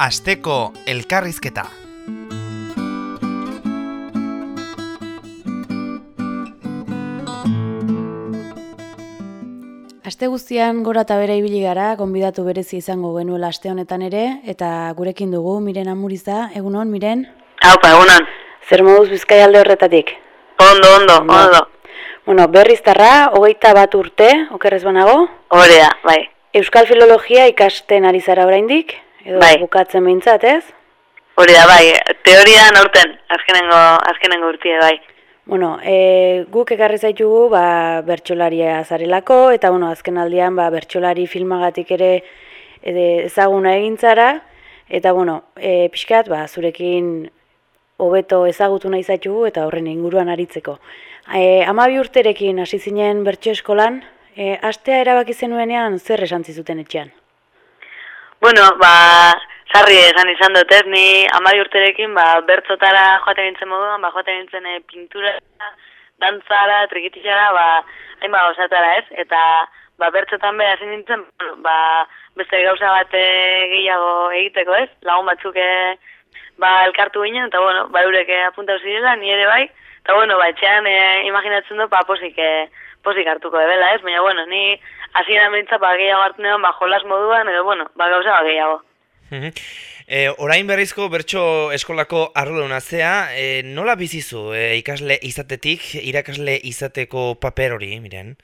Asteko elkarrizketa. Aste guztian gora eta bere ibili gara, gonbidatu berezi izango genuela aste honetan ere, eta gurekin dugu, Miren Amuriza, egunon, Miren? Haupa, egunon. Zer moduz bizkai alde horretatik? Ondo, ondo, ondo. Bueno, berriztarra, hogeita bat urte, okerrez banago? Hore da, bai. Euskal Filologia ikasten ari zara oraindik? Edo Bai. bukatzen behintzat, ez? Hore da, bai. Teorian aurten, azkenengo, azkenengo urtie, bai. Bueno, e, guk ekarri zaitugu ba, bertsolaria zarelako, eta bueno, azken aldian ba, bertsolari filmagatik ere ede, ezaguna egin zara, eta bueno, e, pixkat, ba, zurekin hobeto ezagutu nahi zaitugu eta horren inguruan aritzeko. E, amabi urterekin hasi zinen bertso eskolan, e, astea erabaki zenuenean zer esan zizuten etxean? Bueno, ba, sarri esan izan dut ez, ni amari urterekin, ba, bertzotara joaten nintzen moduan, ba, joaten nintzen e, pintura, dantzara, trikitixara, ba, hainba osatara ez, eta, ba, bertzotan be hasi nintzen, ba, beste gauza bat eh, gehiago egiteko ez, lagun batzuk eh, ba, elkartu ginen, eta, bueno, ba, eurek apuntau zirela, ni ere bai, eta, bueno, ba, etxean eh, imaginatzen dut, ba, posik, eh, posik hartuko ebela ez, baina, bueno, ni hasieran behintzat, ba, gehiago hartu ba, jolas moduan, edo, bueno, ba, gauza ba, gehiago. E, orain berrizko bertso eskolako arroduna zea, e, nola bizizu e, ikasle izatetik, irakasle izateko paper hori, miren?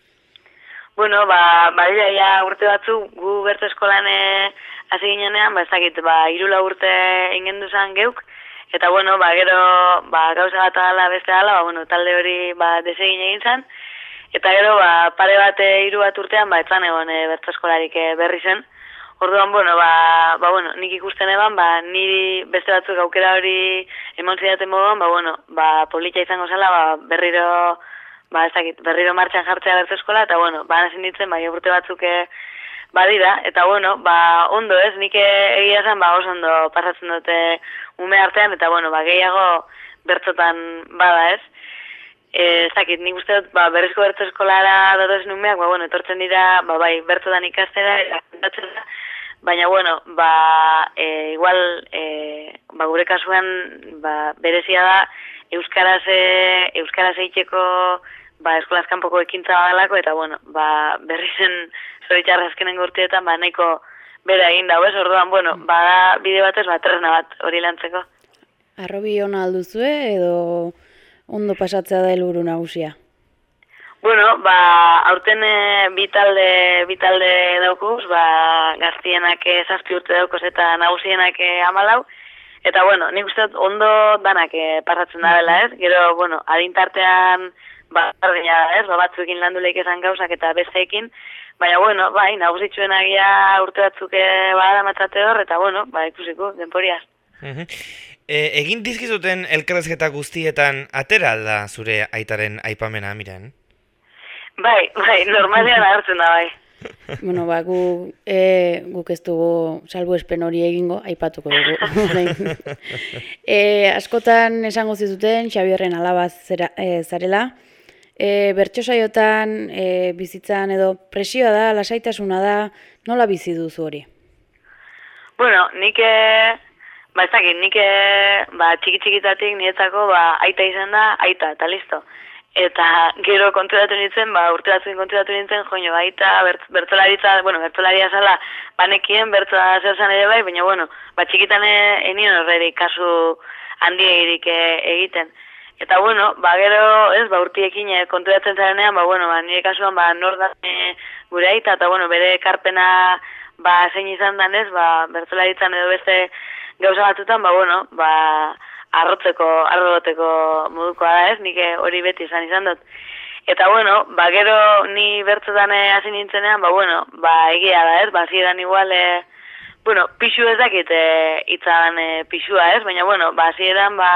Bueno, ba, badira ja urte batzu gu bertu eskolan eh, hasi ginenean, ba ez dakit, ba hirula urte ingendu zan geuk eta bueno, ba gero ba gauza bat ala beste ala, ba bueno, talde hori ba desegin egin zan eta gero ba pare bat eh, hiru bat urtean ba etzan egon e, bertu eskolarik eh, berri zen. Orduan, bueno, ba, ba, bueno, nik ikusten eban, ba, niri beste batzuk aukera hori emon zidaten moduan, ba, bueno, ba, polita izango zela, ba, berriro, ba, ez dakit, berriro martxan jartzea bertu eskola, eta, bueno, ba, nazin ditzen, ba, urte batzuk eh, badira, eta, bueno, ba, ondo ez, nik eh, egia zen, ba, oso ondo pasatzen dute ume artean, eta, bueno, ba, gehiago bertzotan bada ez. Eh, ez dakit, nik uste dut, ba, berrizko bertzo eskolara datozen umeak, ba, bueno, etortzen dira, ba, bai, bertzotan ikastera, eta baina, bueno, ba, e, igual, e, ba, gure kasuan, ba, berezia da, Euskaraz, e, Euskaraz eitxeko, ba, eskolaz kanpoko ekintza badalako, eta, bueno, ba, berri zen zoritxarra azkenen urteetan, ba, nahiko bera egin dago, ez, orduan, bueno, ba, bide batez, ba, tresna bat hori lantzeko. Arrobi ona alduzue edo ondo pasatzea da helburu nagusia? Bueno, ba, aurten e, bi talde, bi talde daukuz, ba, gaztienak e, zazpi urte daukuz eta nagusienak e, amalau. Eta, bueno, nik uste ondo danak e, pasatzen da dela, ez? Gero, bueno, adintartean, ba, berdina ez? Ba, batzuekin landu leik esan gauzak eta besteekin. Baina, bueno, bai, nagusitxuen agia urte batzuk e, bada matzate hor, eta, bueno, ba, ikusiko, denporiaz. E, egin dizkizuten elkarrezketa guztietan atera alda zure aitaren aipamena, miren? Bai, bai, normalean agertzen da, bai. Bueno, ba, gu, e, guk ez dugu salbuespen hori egingo, aipatuko dugu. e, askotan esango zizuten, Xabierren alaba zera, e, zarela. E, bertso saiotan, e, bizitzan edo presioa da, lasaitasuna da, nola bizi duzu hori? Bueno, nik, eh, ba ez dakit, nik eh, ba, txiki txikitatik niretzako ba, aita izan da, aita, eta listo. Eta gero konturatu nintzen, ba, urte batzukin konturatu nintzen, joño, aita, bert, bertolaritza, bueno, bertolaria zala, banekien, bertola zer zan ere bai, baina, bueno, ba, txikitan enien horrerik kasu handiegirik e, egiten. Eta, bueno, ba, gero, ez, ba, urtiekin e, konturatzen zarenean, ba, bueno, ba, nire kasuan, ba, nor da gure aita, eta, bueno, bere ekarpena, ba, zein izan dan ez, ba, bertolaritzan edo beste gauza batzutan, ba, bueno, ba, arrotzeko, arroteko modukoa da ez, nik eh, hori beti izan izan dut. Eta, bueno, ba, gero ni bertzotan eh, hasi nintzenean, ba, bueno, ba, egia da ez, ba, zidan igual, e, bueno, pixu ez dakit e, itzan e, pixua ez, baina, bueno, ba, zidan, ba,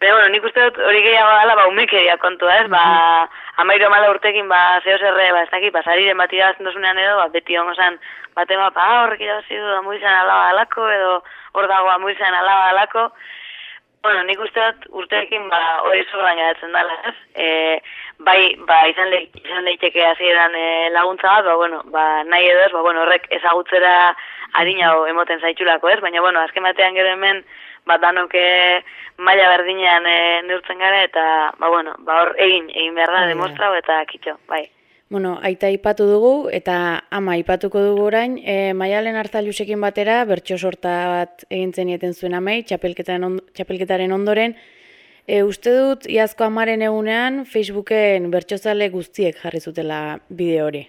Baina, bueno, nik uste dut hori gehiago dala, ba, umekeria kontua, ez? Ba, amairu amala urtekin, ba, zeo zerre, ba, ez dakit, ba, sariren bat irabazten dozunean edo, ba, beti hongo zan, bat ema, ba, horrek irabazi du, amuizan alaba alako, edo hor dago amuizan alaba alako. Bueno, nik uste dut urteekin ba, hori zorran geratzen dela, ez? E, bai, ba, izan, le, izan leiteke hasieran e, laguntza bat, ba, bueno, ba, nahi edo ez, ba, bueno, horrek ezagutzera adina emoten zaitxulako, ez? Baina, bueno, azken batean gero hemen, ba, danoke maila berdinean e, neurtzen gara, eta, ba, bueno, ba, hor egin, egin behar da, demostrau, eta kitxo, bai. Bueno, aita ipatu dugu eta ama ipatuko dugu orain, e, Maialen Arzailusekin batera bertso sorta bat egin zenieten zuen amei, txapelketaren, on, txapelketaren ondoren. E, uste dut, iazko amaren egunean, Facebooken bertsozale guztiek jarri zutela bideo hori.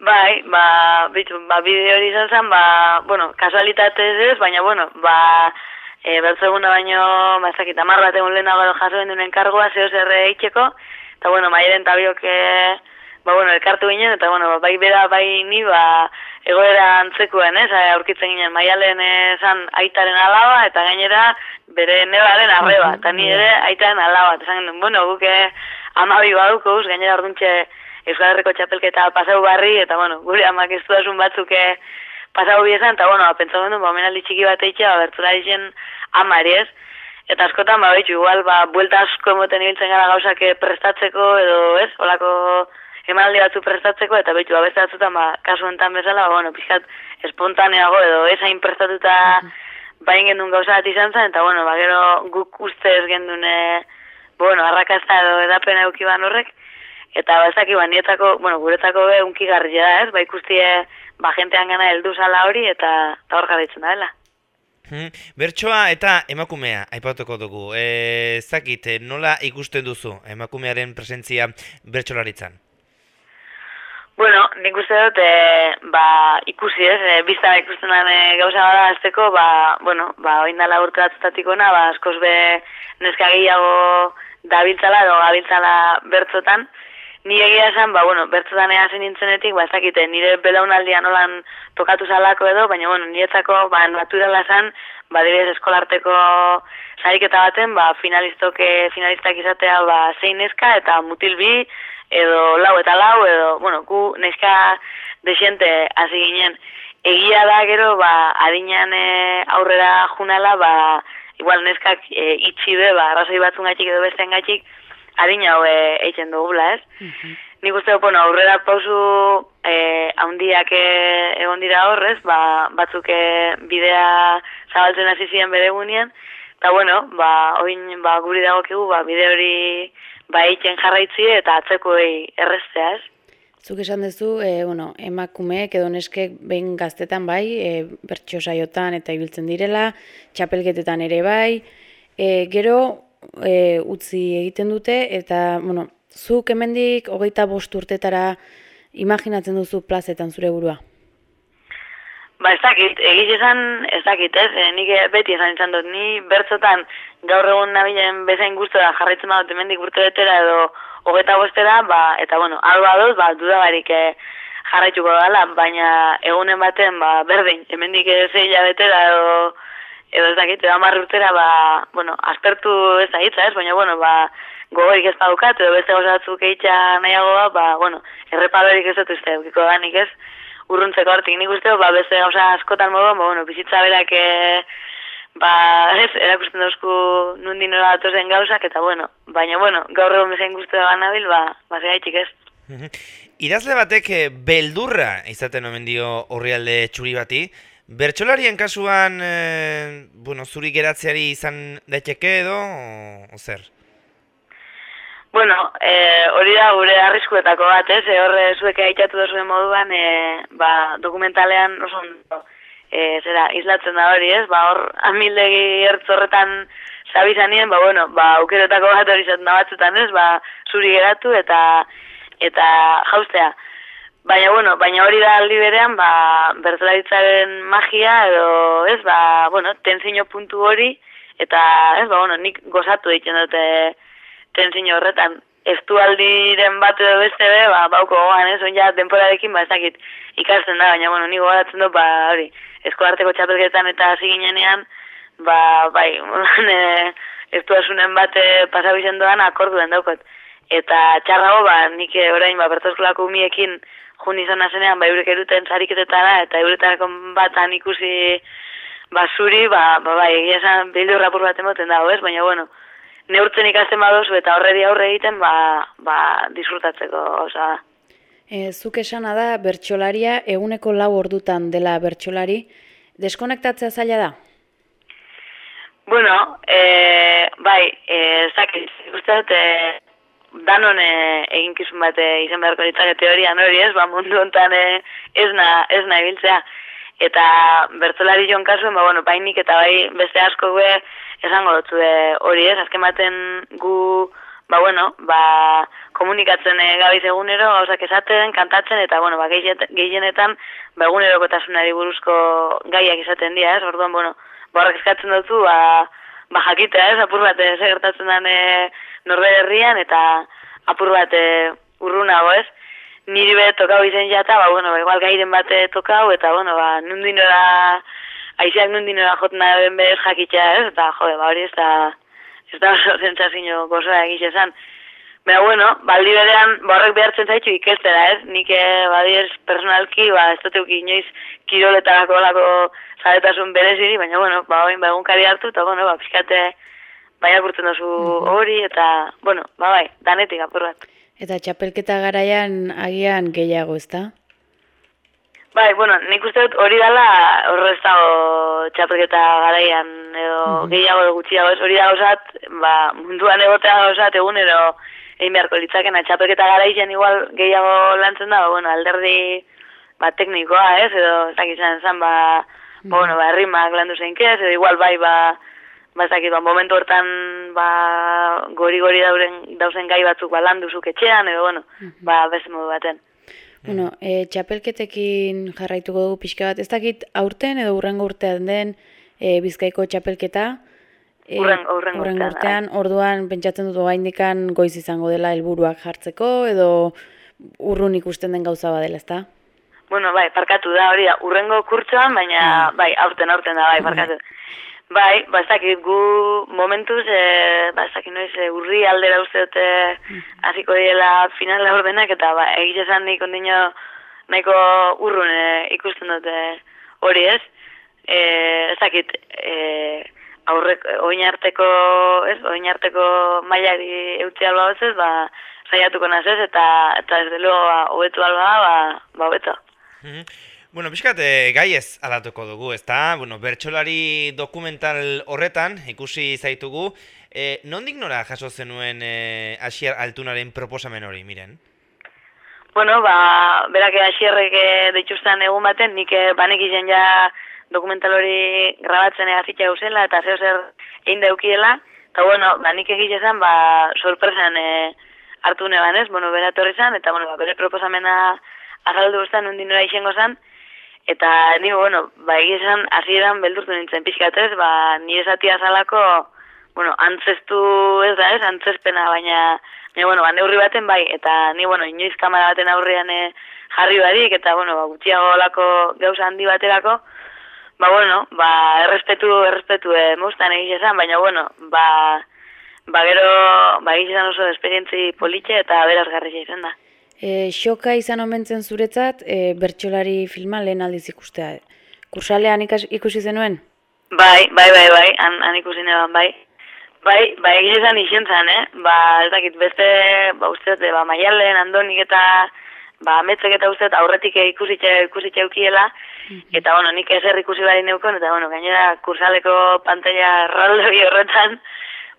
Bai, ba, bitu, ba, bideo hori izan zen, ba, bueno, kasualitatez ez, baina, bueno, ba, e, bertso eguna baino, ba, ezakit, amar bat egun lehenago jaso duen kargoa, zeo zerre eitxeko, eta bueno, mairen tabiok, ba bueno, elkartu ginen, eta bueno, bai bera, bai ni, ba, egoera antzekuen, ez, aurkitzen ginen, maialen esan aitaren alaba, eta gainera, bere nebaren arreba, eta ni ere aitaren alaba, eta esan bueno, guke amabi baduko, gainera orduntxe Euskal Herriko txapelketa pasau barri, eta bueno, gure amak ez batzuk pasau biezan, eta bueno, pentsa gendu, ba, menaldi txiki bat eitxe, ba, bertzulari zen amari ez, Eta askotan, ba, betxu, igual, ba, buelta asko emoten ibiltzen gara gauzak prestatzeko, edo, ez, holako emanaldi batzu prestatzeko, eta betxu, ba, beste batzutan, ba, kasu enten bezala, ba, bueno, pixkat, espontaneago, edo, ez hain prestatuta bain gendun gauza bat izan zen, eta, bueno, ba, gero guk uste ez gendun, e, bueno, arrakazta edo edapena eukiban horrek, eta, ba, ezak, ba, nietako, bueno, guretako be, unki garri da, ez, ba, ikustie, ba, jentean gana heldu sala hori, eta, eta hor gara da, dela. Hmm. Bertsoa eta emakumea aipatuko dugu. Eh, zakit, nola ikusten duzu emakumearen presentzia bertsolaritzan? Bueno, nik uste dut, e, ba, ikusi ez, e, bizta ikusten den e, gauza bada azteko, ba, bueno, ba, oindala urte ona, ba, askoz be neska gehiago dabiltzala edo gabiltzala bertzotan, Ni egia esan, ba, bueno, bertzotan egazen nintzenetik, ba, ezakite, nire belaunaldia nolan tokatu zalako edo, baina, bueno, niretzako, ba, naturala zen, ba, dibes eskolarteko sariketa baten, ba, finalistoke, finalistak izatea, ba, zein neska, eta mutil bi, edo lau eta lau, edo, bueno, gu neska desiente hasi ginen. Egia da gero, ba, adinean e, aurrera junala, ba, igual neskak e, itxi be, ba, arrazoi batzun gaitxik edo beste gaitxik, adina hau e, eitzen dugula, ez? Mm Nik uste bueno, aurrera pausu e, haundiak e, egon dira horrez, ba, batzuk bidea zabaltzen hasi ziren bere gunean, eta bueno, ba, oin, ba, guri dagokigu, ba, bide hori ba, eitzen jarraitzi eta atzeko erreztea, ez? Zuk esan duzu, e, bueno, emakumeek edo neskek behin gaztetan bai, e, bertxo saiotan eta ibiltzen direla, txapelketetan ere bai, e, gero e, utzi egiten dute, eta, bueno, zuk hemendik hogeita bost urtetara imaginatzen duzu plazetan zure burua? Ba, ez dakit, egiz esan, ez dakit, ez, e, nik beti esan izan dut, ni bertzotan gaur egun nabilen bezain guztora jarraitzen badut hemendik urte betera edo hogeita bostera, ba, eta bueno, alba dut, ba, dudabarik e, jarraituko dela, baina egunen baten, ba, berdin, hemendik zeila betera edo edo ez dakit, edo amarri urtera, ba, bueno, aspertu ez da hitza, ez, baina, bueno, ba, gogorik ez badukat, edo beste gozatzuk eitxa nahiagoa, ba, bueno, errepalorik ez dut uste, eukiko da ez, urruntzeko hortik. Nik uste, ba, beste gauza askotan moduan, ba, bueno, bizitza berak, e, ba, ez, erakusten dauzku nundi nola datozen gauzak, eta, bueno, baina, bueno, gaur egon bezain guztu da gana bil, ba, ba, ez. Idazle batek eh, beldurra izaten omen dio horri alde txuri bati, Bertxolarien kasuan, e, bueno, zuri geratzeari izan daiteke edo, o, zer? Bueno, e, hori da gure arriskuetako bat, ez? E, horre zuek haitatu duzuen moduan, e, ba, dokumentalean oso e, zera, islatzen da hori, ez? Ba, hor, amildegi ertzorretan zabizanien, ba, bueno, ba, aukeretako bat hori zaten da batzutan, ez? Ba, zuri geratu eta eta jaustea. Baina, bueno, baina hori da aldi berean, ba, bertolaritzaren magia edo, ez, ba, bueno, tenzino puntu hori, eta, ez, ba, bueno, nik gozatu egiten dute tenzino horretan. Ez du aldiren bat edo beste be, ba, bauko gogan, ez, onja, temporarekin, ba, ezakit ikasten da, baina, bueno, nik gogatzen dut, ba, hori, eskolarteko txapelketan eta hasi ginenean, ba, bai, e, ez du asunen bat pasabizen doan akorduen daukot. Eta txarrago, ba, nik orain, ba, bertozkolako umiekin, jun izan azenean, ba, eurek eruten zariketetara, eta euretarako batan ikusi, ba, zuri, ba, ba, bai, egia esan bildu rapur bat emoten dago, ez? Baina, bueno, neurtzen ikasten badozu eta horredi aurre egiten, ba, ba, disfrutatzeko, oza. E, zuk esana da, bertxolaria eguneko lau ordutan dela bertxolari, deskonektatzea zaila da? Bueno, e, bai, e, zakit, uste dut, e, danon e, eginkizun bat e, izan beharko ditzake teoria hori ez, ba, mundu honetan e, ez na, ez na ibiltzea. Eta bertolari joan kasuen, ba, bueno, bainik eta bai beste asko gue esango dutzu hori ez, azken baten gu, ba, bueno, ba, komunikatzen e, gabiz egunero, gauzak esaten, kantatzen, eta, bueno, ba, gehienetan, ba, egunerokotasunari buruzko gaiak izaten dira, ez, orduan, bueno, ba, horrek eskatzen dutzu, ba, ba, jakitea, ez, apur bat, ez, gertatzen den e, norbere herrian, eta apur bat e, urrunago, ez, niri be tokau izen jata, ba, bueno, ba, igual gairen bate tokau, eta, bueno, ba, nundinora, aizeak nundinora jotna den bez jakitza, ez, eta, jode, ba, hori ez da, ez da oso zentzazio gozoa egiz esan. Baina, bueno, baldi berean, borrek behartzen zaitu ikestera, ez, nik, eh, badiez, personalki, ba, ez dut euki inoiz kiroletarako lako zaretasun bereziri, baina, bueno, ba, oin, ba, egunkari hartu, eta, bueno, ba, pixkate, bai apurtzen dozu hori, eta, bueno, ba, bai, danetik apur bat. Eta txapelketa garaian agian gehiago, ezta? Bai, bueno, nik uste dut hori dala horrez dago txapelketa garaian edo mm gehiago edo gutxiago ez hori da osat, ba, munduan egotea osat egunero egin beharko litzakena txapelketa garaian igual gehiago lantzen da, ba, bueno, alderdi ba, teknikoa ez, edo ez dakizan zan, ba, ba, bueno, ba, errimak landu zein edo igual bai, ba, ba, ba, momentu hortan, ba, gori-gori dauzen gai batzuk ba, landuzuk etxean, edo, bueno, ba, beste modu baten. Bueno, e, txapelketekin jarraituko dugu pixka bat, ez dakit aurten edo urrengo urtean den e, bizkaiko txapelketa? E, urrengo, urtean, urtean, orduan pentsatzen dut gaindikan goiz izango dela helburuak jartzeko, edo urrun ikusten den gauza badela, ezta? Bueno, bai, parkatu da, hori da, urrengo kurtsoan, baina, mm. bai, aurten, aurten da, bai, parkatu. Bai, ba, gu momentuz, e, ba, noiz, e, urri aldera uste dute hasiko diela finala ordenak, eta ba, egiz esan nik ondino nahiko urrun e, ikusten dute hori ez. E, ez dakit, e, aurrek, oin harteko, ez, oin harteko mailari eutzi alba ez, ba, saiatuko nazez, eta, eta ez delo, ba, hobetu alba, ba, ba, hobetu. Mhm. Bueno, pixkat, e, gai ez alatuko dugu, ezta? Bueno, bertxolari dokumental horretan, ikusi zaitugu, e, nondik nora jaso zenuen e, asier altunaren proposamen hori, miren? Bueno, ba, berak asierrek dituzten egun baten, nik banek ja dokumental hori grabatzen egazitza gauzela, eta zeo zer egin daukiela, eta bueno, ba, nik egitezan, ba, sorpresan e, hartu neban ez, bueno, bera torri zan, eta bueno, ba, bere proposamena azaldu guztan, nondin nora izango zan, Eta ni, bueno, ba, egizan, hasieran beldurtu nintzen pixkatez, ba, ni esati azalako, bueno, antzestu ez da ez, antzespena, baina, ni, bueno, ba, neurri baten bai, eta ni, bueno, inoiz kamara baten aurrean eh, jarri barik, eta, bueno, ba, gutxiago lako gauza handi baterako, ba, bueno, ba, errespetu, errespetu, e, mustan egizan, baina, bueno, ba, ba, gero, ba, egizan oso esperientzi politxe eta berazgarri izan da. E, xoka izan omentzen zuretzat, e, bertxolari filma lehen aldiz ikustea. Kursalean ikas, ikusi zenuen? Bai, bai, bai, bai, han, han ikusi neban, bai. Bai, bai, egin izan izen eh? Ba, ez dakit, beste, ba, uste, ba, maialen, andonik eta, ba, metzek eta uste, aurretik ikusitxe, ikusitxe eukiela, mhm. Eta, bueno, nik ezer ikusi bari neukon, eta, bueno, gainera, kursaleko pantalla raldo horretan,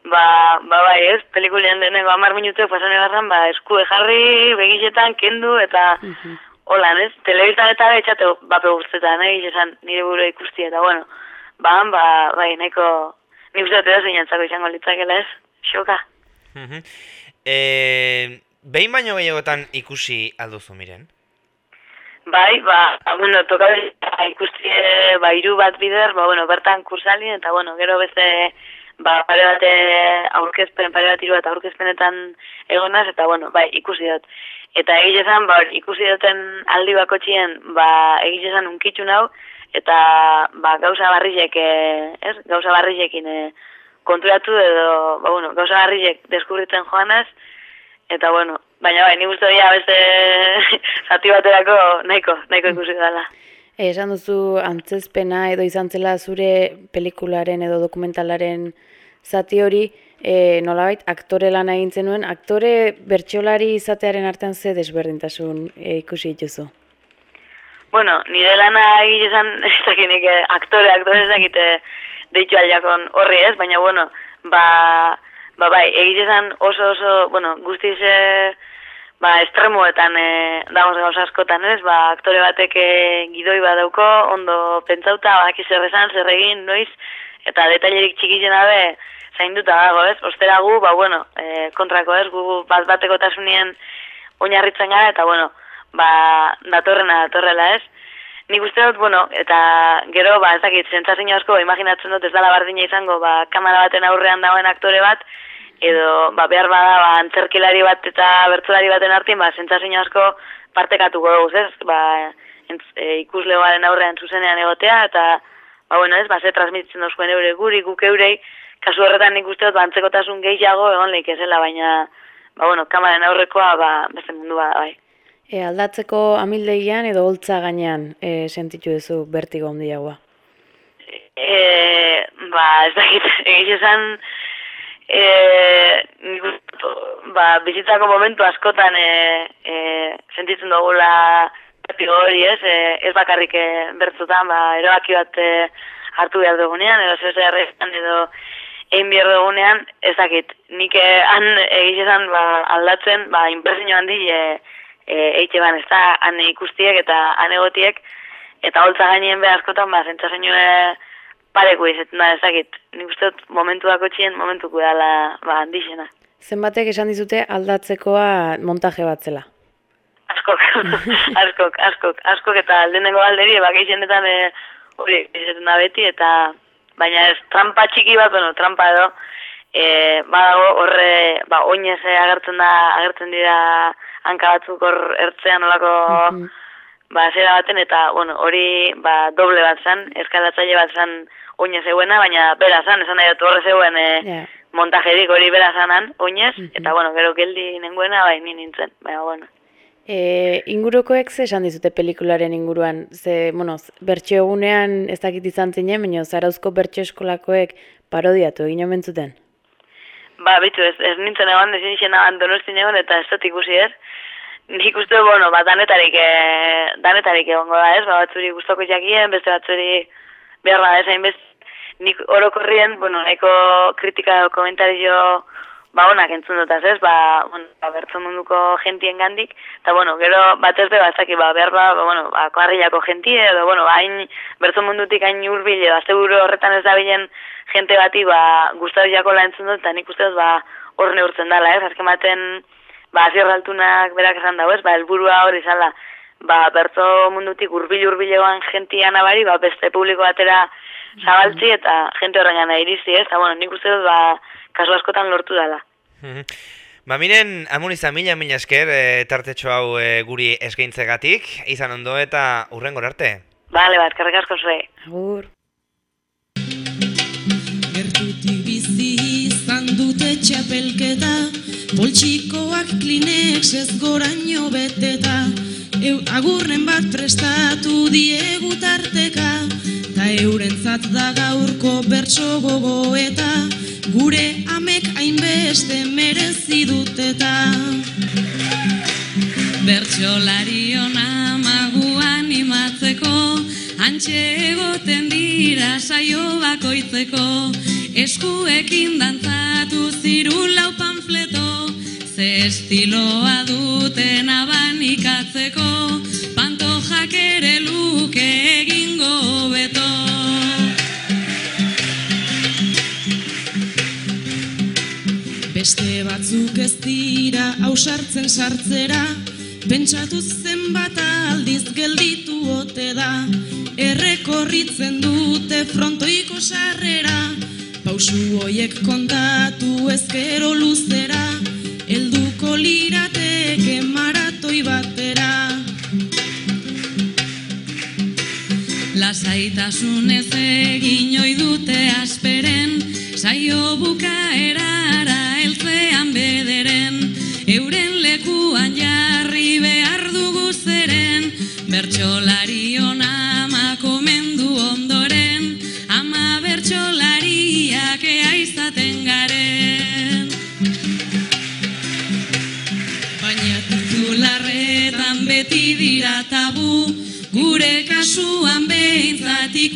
Ba, ba, bai, ez, pelikulian deneko amar minutu pasane barran, ba, esku jarri, begizetan, kendu, eta uh -huh. holan, ez, telebizan eta betxate, ba, pegurtzetan, eh, esan nire buru ikusti, eta, bueno, ba, ba, bai, nahiko, nik uste dut zeinantzako izango litzakela, ez, xoka. Uh -huh. e, behin baino gehiagotan ikusi alduzu miren? Bai, ba, bueno, toka ikusti, ba, iru bat bider, ba, bueno, bertan kursalin, eta, bueno, gero beste, ba, pare bat aurkezpen, pare bat bat aurkezpenetan egonaz, eta bueno, bai, ikusi dut. Eta egizezan, ba, ikusi duten aldi bako txien, ba, egizezan unkitxu nau, eta ba, gauza barrizek, e, ez, gauza barrizekin e, konturatu edo, ba, bueno, gauza barrizek deskubritzen joanaz, eta bueno, baina bai, nik uste dira beste zati baterako nahiko, nahiko ikusi dela. E, esan duzu antzezpena edo izan zela zure pelikularen edo dokumentalaren zati hori, e, nolabait aktore lan egin zenuen, aktore bertsolari izatearen artean ze desberdintasun e, ikusi dituzu? Bueno, nire lana egitezan, ez dakinik, aktore, aktore ez dakite deitu aldiakon horri ez, baina, bueno, ba, ba bai, egitezan oso oso, bueno, guztiz, e, ba, estremoetan e, dagoz gauza askotan ez, ba, aktore batek e, gidoi badauko, ondo pentsauta, ba, zer esan, zer egin, noiz, eta detailerik txikitzen dabe, zainduta dago ez, ostera gu, ba, bueno, e, kontrako ez, gu bat bateko tasunien oinarritzen gara, eta, bueno, ba, datorrena datorrela ez. Nik uste dut, bueno, eta gero, ba, ez dakit, zentzazin asko, imaginatzen dut ez dala bardina izango, ba, kamera baten aurrean dagoen aktore bat, edo, ba, behar bada, ba, antzerkilari bat eta bertzulari baten artin, ba, zentzazin asko partekatuko dugu, ez? Ba, entz, e, ikuslegoaren aurrean zuzenean egotea, eta, ba, bueno, ez, ba, ze transmititzen dozkoen eure guri, guk eurei, kasu horretan nik uste dut, antzekotasun gehiago egon lehik ezela, baina, ba, bueno, kamaren aurrekoa, ba, beste mundu ba, bai. E, aldatzeko amildegian edo holtza gainean e, sentitu duzu bertigo handiagoa? E, ba, ez dakit, egiz esan, e, ba, bizitzako momentu askotan e, e, sentitzen dugula bertigo hori ez, e, ez bakarrik e, bertzutan, ba, erabaki bat e, hartu behar dugunean, edo zezerrezan, edo egin behar dugunean, ez dakit, nik e, han egiz esan ba, aldatzen, ba, impresinio handi, e, e, eitxe ban, ez da, ane ikustiek eta ane gotiek, eta holtza gainien behar askotan, ba, zentza zenue pareko izetzen da, ezakit, nik uste dut momentu dako txien, momentu kudala, ba, handixena. Zenbatek esan dizute aldatzekoa montaje bat zela? Askok, askok, askok, askok, eta aldenengo alderi, bak eizenetan e, hori, izetzen da beti, eta baina ez, trampa txiki bat, bueno, trampa edo, e, badago horre, ba, oinez agertzen da, agertzen dira, hanka batzuk hor ertzean olako mm ba, zera baten, eta bueno, hori ba, doble bat zen, eskalatzaile bat zen oinez zeuena, baina bera zen, esan nahi dut horre zeuen e, yeah. montajerik hori bera zanan, oinez, mm -hmm. eta bueno, gero geldi nengoena, bai, ni nintzen, baina bueno. E, ingurukoek ze esan dizute pelikularen inguruan, ze, bueno, bertxo egunean ez dakit izan zinen, baina zarauzko bertxo eskolakoek parodiatu egin omen zuten? Ba, bitu, ez, ez nintzen egon, ez nintzen egon donostin egon, eta ez dut ikusi ez. Nik uste, bueno, ba, danetarik, e, danetarik egongo da ez, ba, batzuri guztoko jakien, beste batzuri behar da ez, hainbest, nik orokorrien, bueno, nahiko kritika komentario ba, onak entzun dut ez, ba, bueno, ba, bertzen munduko gentien gandik, eta, bueno, gero, bat ez be, batzaki, ba, behar ba, ba, bueno, ba, koarrilako gentie, edo, bueno, ba, hain, bertzen mundutik hain urbile, ba, horretan ez da bilen, jente bati ba gustatu jako la entzun dut eta nik uste ba hor neurtzen dala, ez? Azken baten ba altunak berak esan dago, ez? Ba helburua hori izala ba bertso mundutik hurbil hurbilegoan jentia nabari, ba beste publiko batera zabaltzi eta jente horrengana irizi, ez? Ta bueno, nik uste dut ba kasu askotan lortu dala. Ba miren, amuniza mila mila esker e, tartetxo hau e, guri eskaintzegatik, izan ondo eta urren arte. Bale, bat, karrik asko zue. Agur. dute txapelketa Poltsikoak klinex ez goraino beteta Eu, agurren bat prestatu diegu tarteka Ta eurentzat da gaurko bertso gogoeta Gure amek hainbeste merezi duteta. Bertsolari ona maguan imatzeko Antxe egoten dira saio bakoitzeko. Eskuekin dantzatu ziru lau panfleto, ze estiloa duten abanikatzeko, pantojak ere luke egingo beto. Beste batzuk ez dira hausartzen sartzera, pentsatu zenbat aldiz gelditu ote da, errekorritzen dute frontoiko sarrera, pausu hoiek kontatu ezkero luzera, Lasaitasun ez egin oi dute asperen, saio buka erara eltzean bederen, euren lekuan jarri behar dugu zeren, bertxolari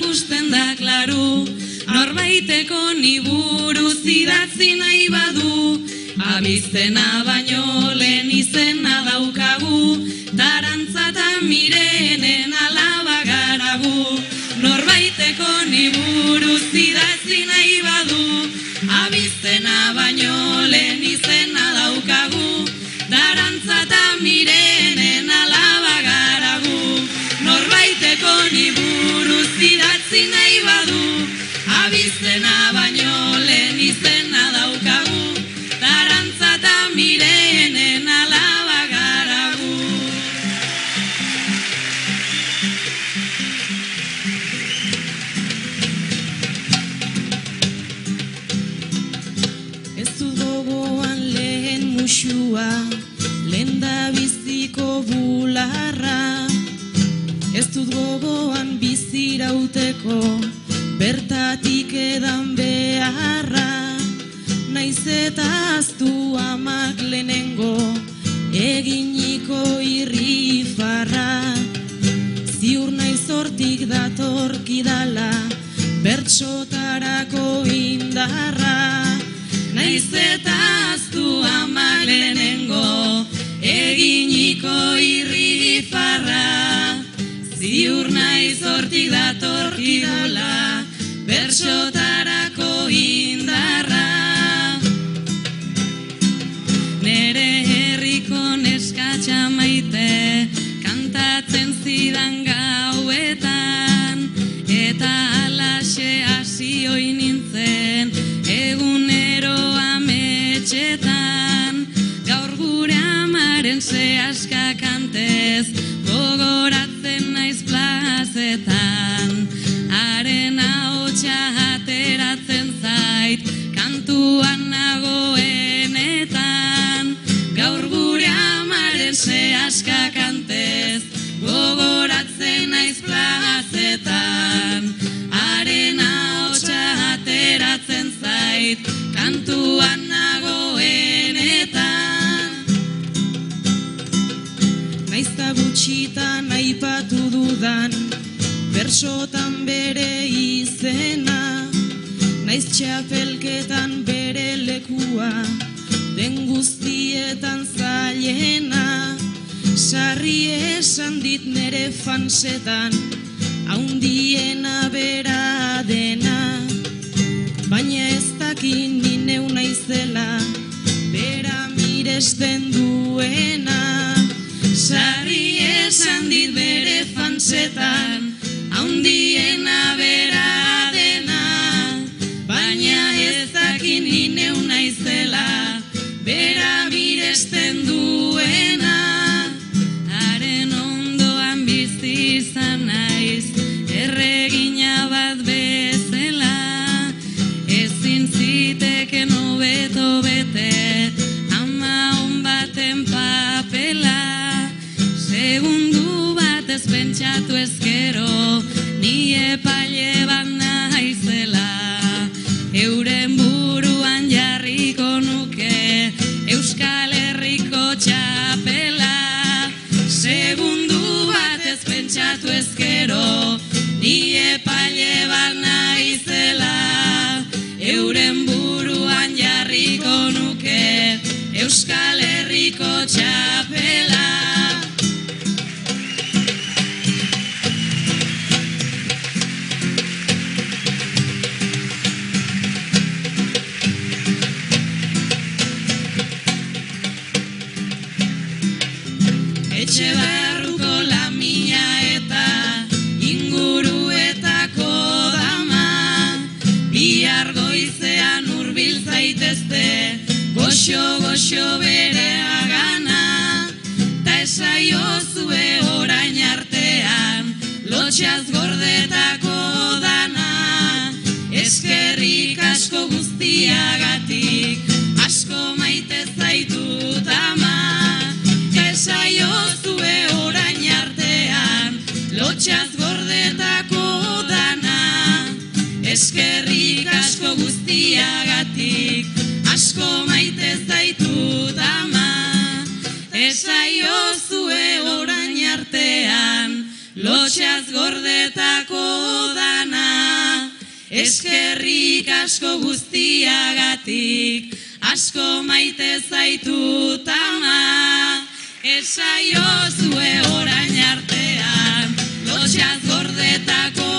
ikusten da klaru. Norbaiteko niburu zidatzi nahi badu, abizena baino lehen izena daukagu, tarantzata mirenen alaba garagu. Norbaiteko niburu zidatzi nahi badu, abizena baino lehen izena daukagu, tarantzata mirenen gogoan lehen musua, lehen da biziko bularra. Ez dut gogoan bizirauteko, bertatik edan beharra. Naiz eta aztu amak lehenengo, eginiko irrifarra. Ziur naiz hortik datorkidala, bertsotarako indarra. Naiz eta aztu amak lehenengo, eginiko irrifarra. Ziur naiz hortik datorkidala, bertsotarako indarra. Nere herriko neskatxa maite plazetan haren ahotsa ateratzen zait kantuan nagoenetan. Gaur gure amaren sehaska kantez gogoratzen naiz plazetan. Haren ahotsa ateratzen zait kantuan nagoenetan. Naizta gutxitan aipatu dudan Bersotan bere izena Naiz txapelketan bere lekua Den guztietan zailena. Sarri esan dit nere fansetan Haundiena bera dena. Baina ez dakin ni neu naizela Bera miresten duena. Sarri esan dit bere fansetan Haundiena bera dena ez pentsatu gordetako dana, eskerrik asko guztiagatik, asko maite zaitu tama, esaiozue eh, orain artean, lotxaz gordetako